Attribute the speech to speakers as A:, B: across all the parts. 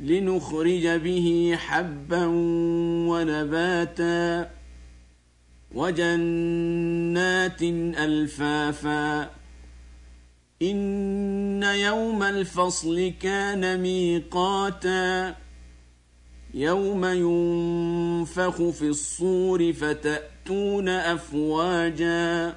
A: لنخرج به حبا ونباتا. وجنات ألفافا. إن يوم الفصل كان ميقاتا. يوم ينفخ في الصور فتأتون أفواجا.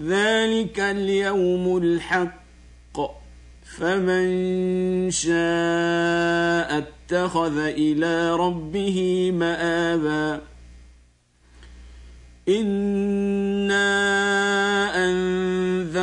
A: ذلك اليوم الحق فمن شاء اتخذ إلى ربه مابا أنا